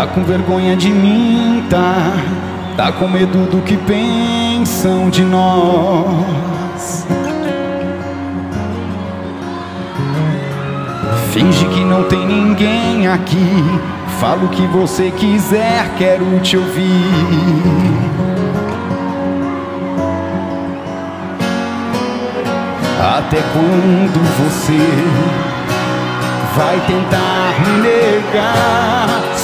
Tá com vergonha de mim, tá? Tá com medo do que pensam de nós. Finge que não tem ninguém aqui. Fala o que você quiser, quero te ouvir. Até quando você vai tentar me negar,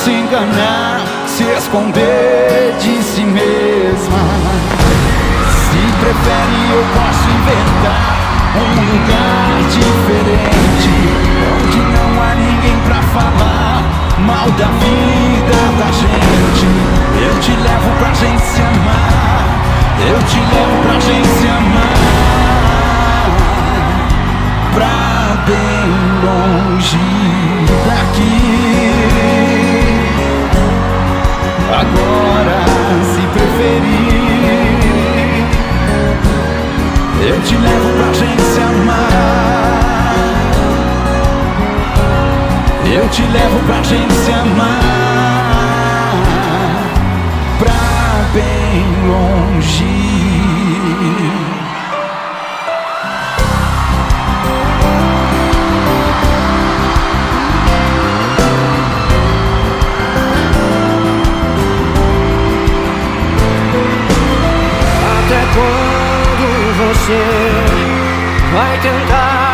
se enganar, se esconder de si mesma? Se prefere, eu posso inventar um lugar diferente, onde não há ninguém pra falar mal da vida da gente. Eu te levo pra gente se amar, eu te levo pra gente se amar, pra bem longe daqui. Agora, se preferir, eu te levo pra gente se amar. Eu te levo pra gente se amar. Quando você vai tentar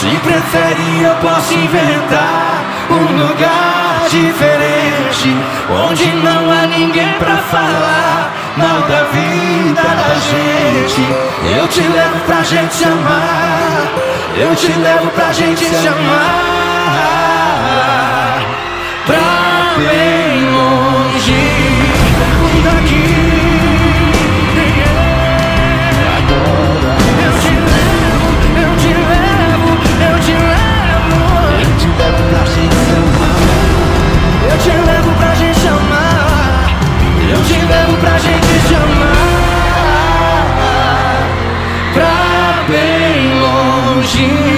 Se prefere, eu posso inventar um lugar diferente, onde não há ninguém pra falar mal da vida da gente. Eu te levo pra gente se amar, eu te levo pra gente se amar. Pra bem longe amar. Pra bem longe